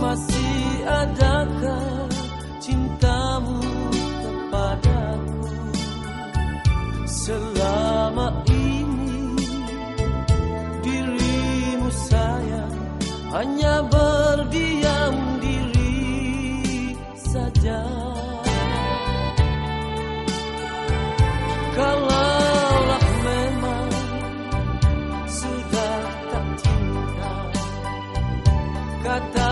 Masih adakah cintamu kepadaku? Selama ini dirimu sayang hanya matar.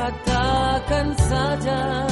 katakan saja